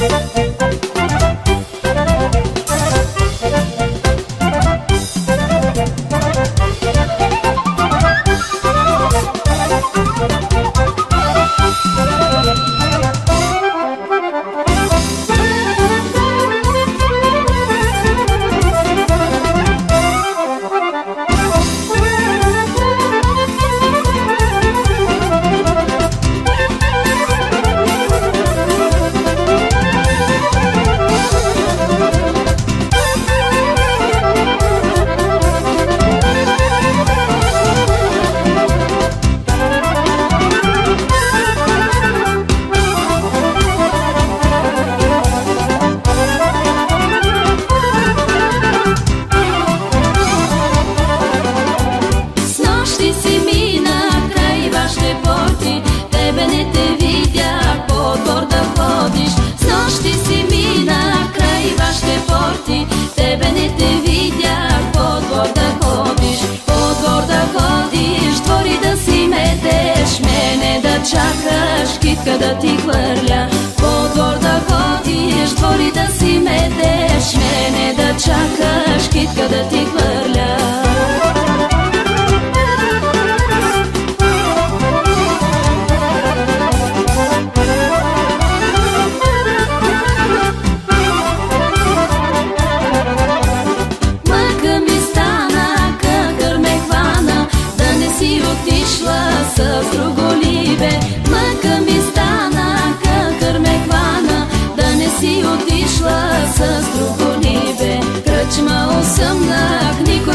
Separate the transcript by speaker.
Speaker 1: Música китка да ти хвърля. По двор да ходиш, двори да си метеш. Мене да чакаш, китка да ти хвърля с друго либе Кръчма осъмнах, никой